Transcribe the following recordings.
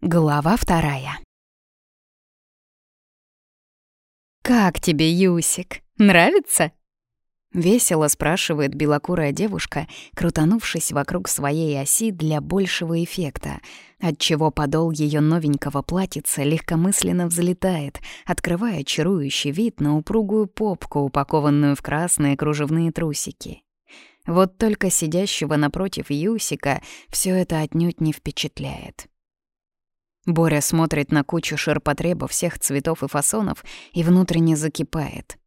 Глава вторая. «Как тебе, Юсик? Нравится?» Весело спрашивает белокурая девушка, крутанувшись вокруг своей оси для большего эффекта, отчего подол ее новенького платьица легкомысленно взлетает, открывая чарующий вид на упругую попку, упакованную в красные кружевные трусики. Вот только сидящего напротив Юсика все это отнюдь не впечатляет. Боря смотрит на кучу ширпотреба всех цветов и фасонов и внутренне закипает.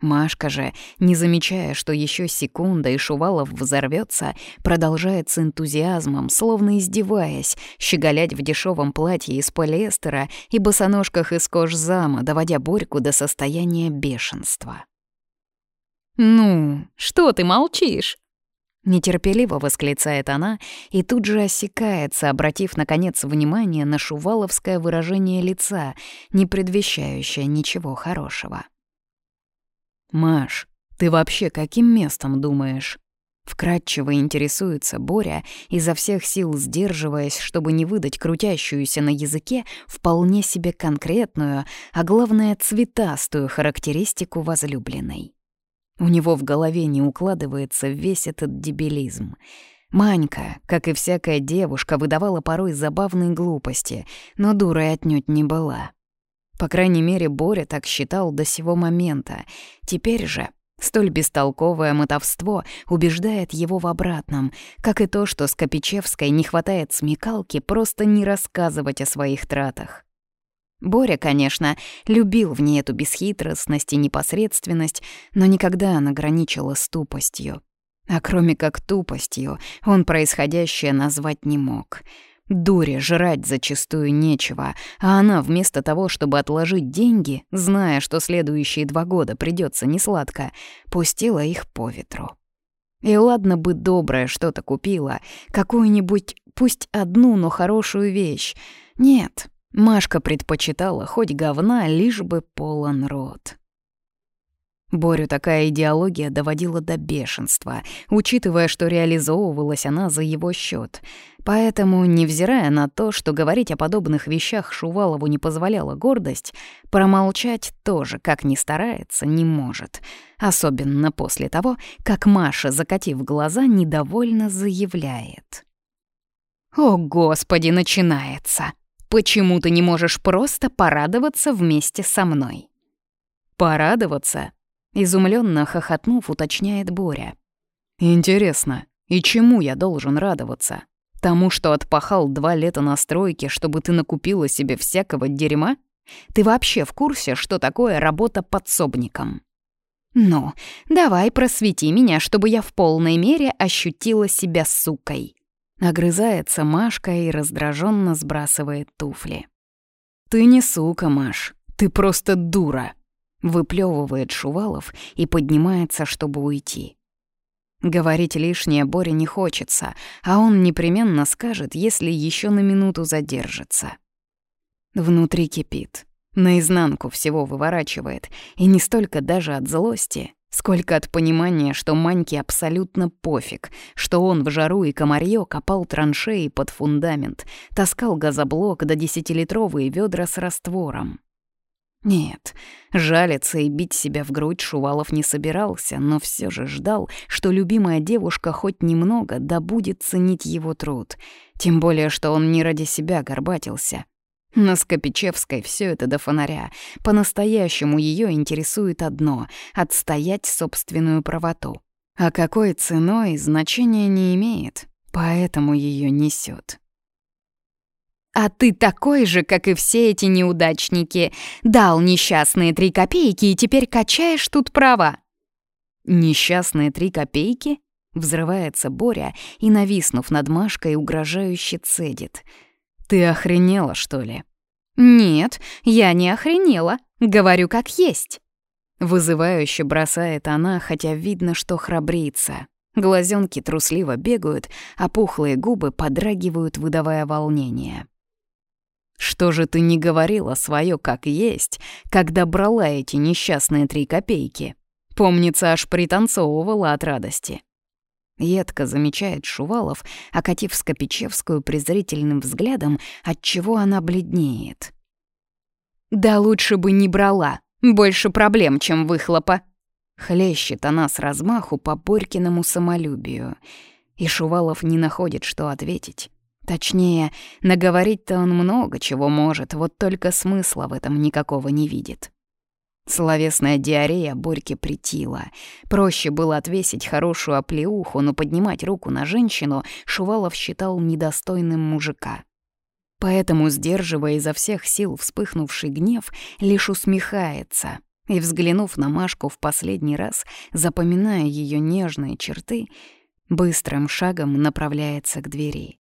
Машка же, не замечая, что еще секунда и Шувалов взорвется, продолжает с энтузиазмом, словно издеваясь, щеголять в дешевом платье из полиэстера и босоножках из кожзама, доводя Борьку до состояния бешенства. «Ну, что ты молчишь?» Нетерпеливо восклицает она и тут же осекается, обратив, наконец, внимание на шуваловское выражение лица, не предвещающее ничего хорошего. «Маш, ты вообще каким местом думаешь?» Вкратчиво интересуется Боря, изо всех сил сдерживаясь, чтобы не выдать крутящуюся на языке вполне себе конкретную, а главное цветастую характеристику возлюбленной. У него в голове не укладывается весь этот дебилизм. Манька, как и всякая девушка, выдавала порой забавные глупости, но дурой отнюдь не была. По крайней мере, Боря так считал до сего момента. Теперь же столь бестолковое мотовство убеждает его в обратном, как и то, что с Копичевской не хватает смекалки просто не рассказывать о своих тратах. Боря, конечно, любил в ней эту бесхитростность и непосредственность, но никогда она граничила с тупостью. А кроме как тупостью, он происходящее назвать не мог. Дуре жрать зачастую нечего, а она вместо того, чтобы отложить деньги, зная, что следующие два года придется несладко, пустила их по ветру. И ладно бы доброе что-то купила, какую-нибудь, пусть одну, но хорошую вещь. Нет, Машка предпочитала хоть говна, лишь бы полон рот. Борю такая идеология доводила до бешенства, учитывая, что реализовывалась она за его счет. Поэтому, невзирая на то, что говорить о подобных вещах Шувалову не позволяла гордость, промолчать тоже, как ни старается, не может. Особенно после того, как Маша, закатив глаза, недовольно заявляет. «О, Господи, начинается!» Почему ты не можешь просто порадоваться вместе со мной?» «Порадоваться?» — изумленно хохотнув, уточняет Боря. «Интересно, и чему я должен радоваться? Тому, что отпахал два лета на стройке, чтобы ты накупила себе всякого дерьма? Ты вообще в курсе, что такое работа подсобником?» «Ну, давай просвети меня, чтобы я в полной мере ощутила себя сукой», Огрызается Машка и раздраженно сбрасывает туфли. «Ты не сука, Маш, ты просто дура!» Выплевывает Шувалов и поднимается, чтобы уйти. Говорить лишнее Боре не хочется, а он непременно скажет, если еще на минуту задержится. Внутри кипит, наизнанку всего выворачивает, и не столько даже от злости, Сколько от понимания, что Маньке абсолютно пофиг, что он в жару и комарье копал траншеи под фундамент, таскал газоблок до десятилитровые ведра с раствором. Нет, жалиться и бить себя в грудь Шувалов не собирался, но все же ждал, что любимая девушка хоть немного да будет ценить его труд. Тем более, что он не ради себя горбатился, на Скопичевской все это до фонаря. По-настоящему ее интересует одно — отстоять собственную правоту. А какой ценой значения не имеет, поэтому ее несет. «А ты такой же, как и все эти неудачники. Дал несчастные три копейки и теперь качаешь тут права». «Несчастные три копейки?» — взрывается Боря и, нависнув над Машкой, угрожающе цедит — «Ты охренела, что ли?» «Нет, я не охренела. Говорю, как есть». Вызывающе бросает она, хотя видно, что храбрится. Глазенки трусливо бегают, а пухлые губы подрагивают, выдавая волнение. «Что же ты не говорила свое как есть, когда брала эти несчастные три копейки?» Помнится, аж пританцовывала от радости. Едко замечает Шувалов, окатив Скопичевскую презрительным взглядом, отчего она бледнеет. «Да лучше бы не брала. Больше проблем, чем выхлопа». Хлещет она с размаху по Борькиному самолюбию. И Шувалов не находит, что ответить. Точнее, наговорить-то он много чего может, вот только смысла в этом никакого не видит. Словесная диарея Борьке притила. Проще было отвесить хорошую оплеуху, но поднимать руку на женщину Шувалов считал недостойным мужика. Поэтому, сдерживая изо всех сил вспыхнувший гнев, лишь усмехается и, взглянув на Машку в последний раз, запоминая ее нежные черты, быстрым шагом направляется к двери.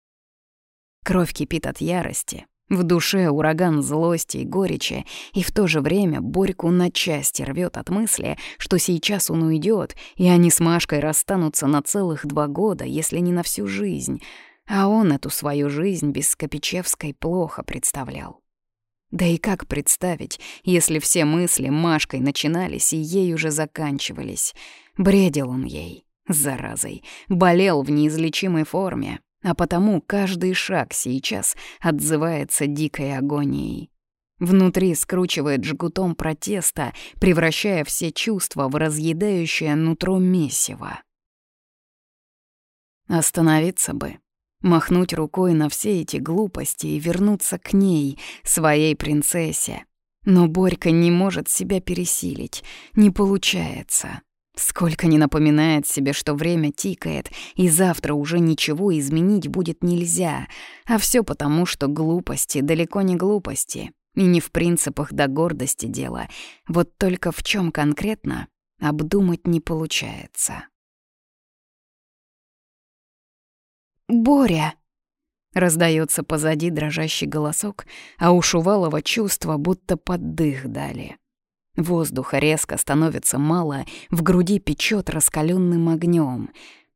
Кровь кипит от ярости. В душе ураган злости и горечи, и в то же время Борьку на части рвет от мысли, что сейчас он уйдет, и они с Машкой расстанутся на целых два года, если не на всю жизнь. А он эту свою жизнь без Скопичевской плохо представлял. Да и как представить, если все мысли Машкой начинались и ей уже заканчивались? Бредил он ей, заразой, болел в неизлечимой форме, а потому каждый шаг сейчас отзывается дикой агонией. Внутри скручивает жгутом протеста, превращая все чувства в разъедающее нутро месиво. Остановиться бы, махнуть рукой на все эти глупости и вернуться к ней, своей принцессе. Но Борька не может себя пересилить, не получается. Сколько не напоминает себе, что время тикает, и завтра уже ничего изменить будет нельзя, а все потому, что глупости далеко не глупости, и не в принципах до гордости дело, вот только в чем конкретно обдумать не получается. «Боря!» — раздается позади дрожащий голосок, а у Шувалова чувство, будто поддых дали — Воздуха резко становится мало, в груди печет раскаленным огнем.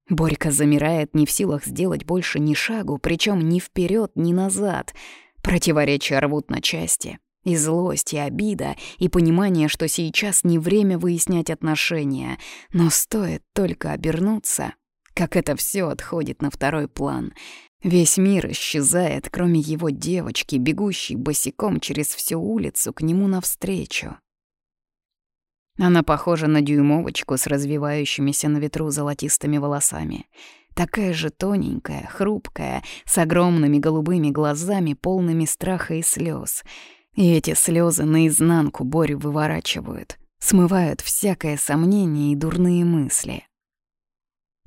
Борька замирает, не в силах сделать больше ни шагу, причем ни вперед, ни назад. Противоречия рвут на части. И злость, и обида, и понимание, что сейчас не время выяснять отношения. Но стоит только обернуться, как это все отходит на второй план. Весь мир исчезает, кроме его девочки, бегущей босиком через всю улицу к нему навстречу. Она похожа на дюймовочку с развивающимися на ветру золотистыми волосами. Такая же тоненькая, хрупкая, с огромными голубыми глазами, полными страха и слез. И эти слезы наизнанку Борю выворачивают, смывают всякое сомнение и дурные мысли.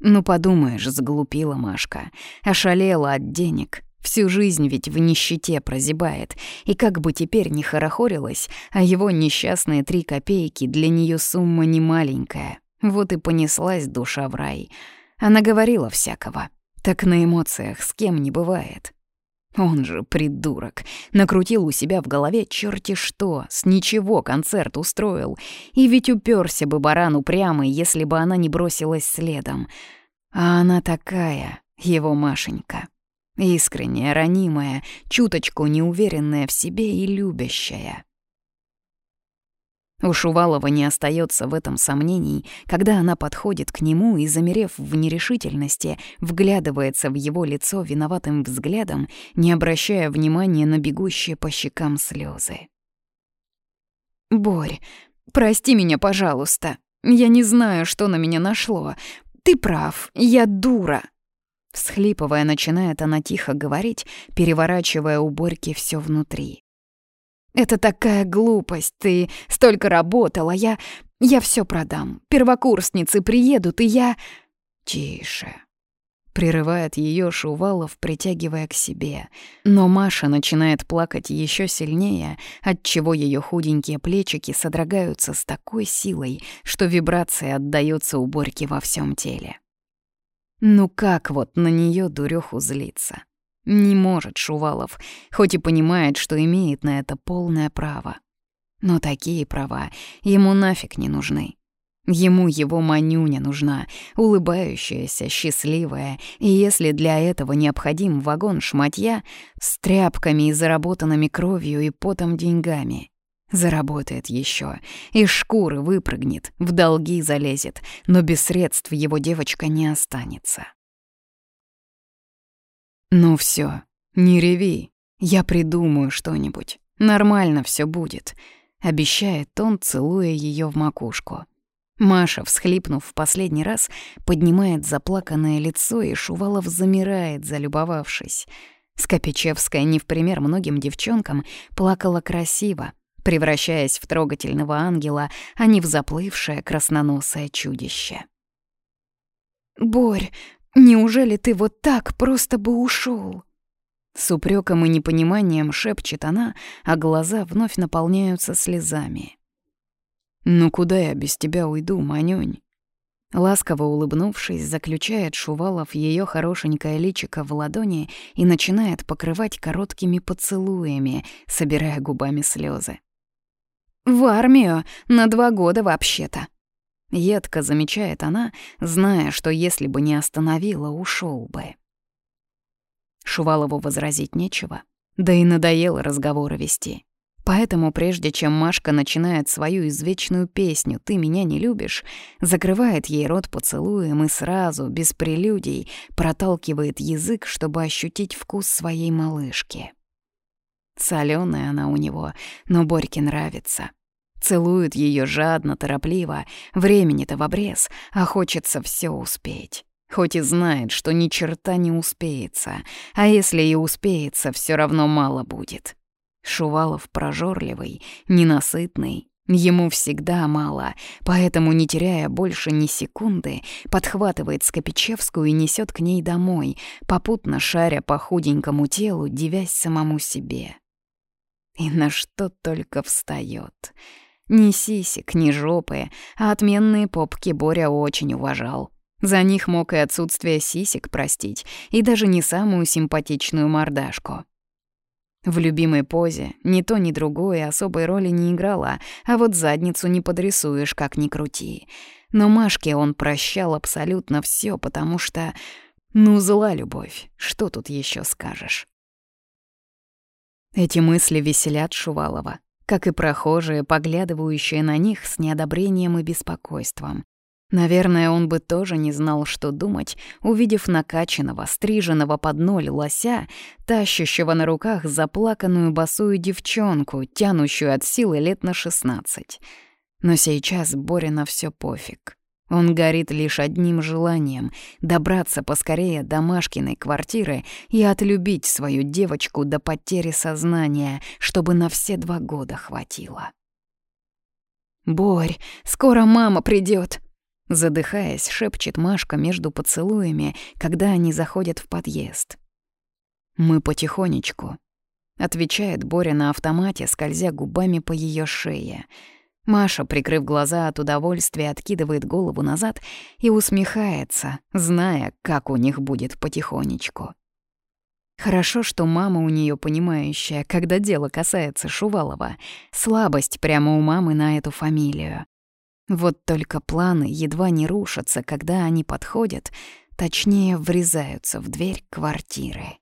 Ну, подумаешь, сглупила Машка, ошалела от денег, Всю жизнь ведь в нищете прозябает, и как бы теперь не хорохорилась, а его несчастные три копейки для нее сумма не маленькая. Вот и понеслась душа в рай. Она говорила всякого. Так на эмоциях с кем не бывает. Он же придурок. Накрутил у себя в голове черти что, с ничего концерт устроил. И ведь уперся бы баран упрямый, если бы она не бросилась следом. А она такая, его Машенька. Искренняя, ранимая, чуточку неуверенная в себе и любящая. У Шувалова не остается в этом сомнений, когда она подходит к нему и, замерев в нерешительности, вглядывается в его лицо виноватым взглядом, не обращая внимания на бегущие по щекам слезы. «Борь, прости меня, пожалуйста. Я не знаю, что на меня нашло. Ты прав, я дура». Всхлипывая, начинает она тихо говорить, переворачивая у Борьки все внутри. «Это такая глупость, ты столько работала, я... я все продам. Первокурсницы приедут, и я...» «Тише», — прерывает ее Шувалов, притягивая к себе. Но Маша начинает плакать еще сильнее, отчего ее худенькие плечики содрогаются с такой силой, что вибрация отдается у Борьки во всем теле. Ну как вот на нее дуреху злиться? Не может Шувалов, хоть и понимает, что имеет на это полное право. Но такие права ему нафиг не нужны. Ему его манюня нужна, улыбающаяся, счастливая, и если для этого необходим вагон шматья с тряпками и заработанными кровью и потом деньгами. Заработает еще, из шкуры выпрыгнет, в долги залезет, но без средств его девочка не останется. «Ну все, не реви, я придумаю что-нибудь, нормально все будет», — обещает он, целуя ее в макушку. Маша, всхлипнув в последний раз, поднимает заплаканное лицо, и Шувалов замирает, залюбовавшись. Скопичевская, не в пример многим девчонкам, плакала красиво, превращаясь в трогательного ангела, а не в заплывшее красноносое чудище. «Борь, неужели ты вот так просто бы ушел? С упреком и непониманием шепчет она, а глаза вновь наполняются слезами. «Ну куда я без тебя уйду, Манюнь?» Ласково улыбнувшись, заключает Шувалов ее хорошенькое личико в ладони и начинает покрывать короткими поцелуями, собирая губами слезы. «В армию на два года вообще-то». Едко замечает она, зная, что если бы не остановила, ушел бы. Шувалову возразить нечего, да и надоело разговоры вести. Поэтому прежде чем Машка начинает свою извечную песню «Ты меня не любишь», закрывает ей рот поцелуем и сразу, без прелюдий, проталкивает язык, чтобы ощутить вкус своей малышки. Солёная она у него, но Борьке нравится. Целует ее жадно, торопливо, времени-то в обрез, а хочется все успеть. Хоть и знает, что ни черта не успеется, а если и успеется, все равно мало будет. Шувалов прожорливый, ненасытный, Ему всегда мало, поэтому, не теряя больше ни секунды, подхватывает Скопичевскую и несет к ней домой, попутно шаря по худенькому телу, девясь самому себе. И на что только встает. Ни сисек, ни жопы, а отменные попки Боря очень уважал. За них мог и отсутствие сисек простить, и даже не самую симпатичную мордашку. В любимой позе ни то, ни другое особой роли не играла, а вот задницу не подрисуешь, как ни крути. Но Машке он прощал абсолютно все, потому что... Ну, зла любовь, что тут еще скажешь? Эти мысли веселят Шувалова, как и прохожие, поглядывающие на них с неодобрением и беспокойством. Наверное, он бы тоже не знал, что думать, увидев накачанного, стриженного под ноль лося, тащущего на руках заплаканную босую девчонку, тянущую от силы лет на шестнадцать. Но сейчас Боря на всё пофиг. Он горит лишь одним желанием — добраться поскорее до Машкиной квартиры и отлюбить свою девочку до потери сознания, чтобы на все два года хватило. «Борь, скоро мама придёт!» Задыхаясь, шепчет Машка между поцелуями, когда они заходят в подъезд. «Мы потихонечку», — отвечает Боря на автомате, скользя губами по ее шее. Маша, прикрыв глаза от удовольствия, откидывает голову назад и усмехается, зная, как у них будет потихонечку. Хорошо, что мама у нее понимающая, когда дело касается Шувалова. Слабость прямо у мамы на эту фамилию. Вот только планы едва не рушатся, когда они подходят, точнее, врезаются в дверь квартиры.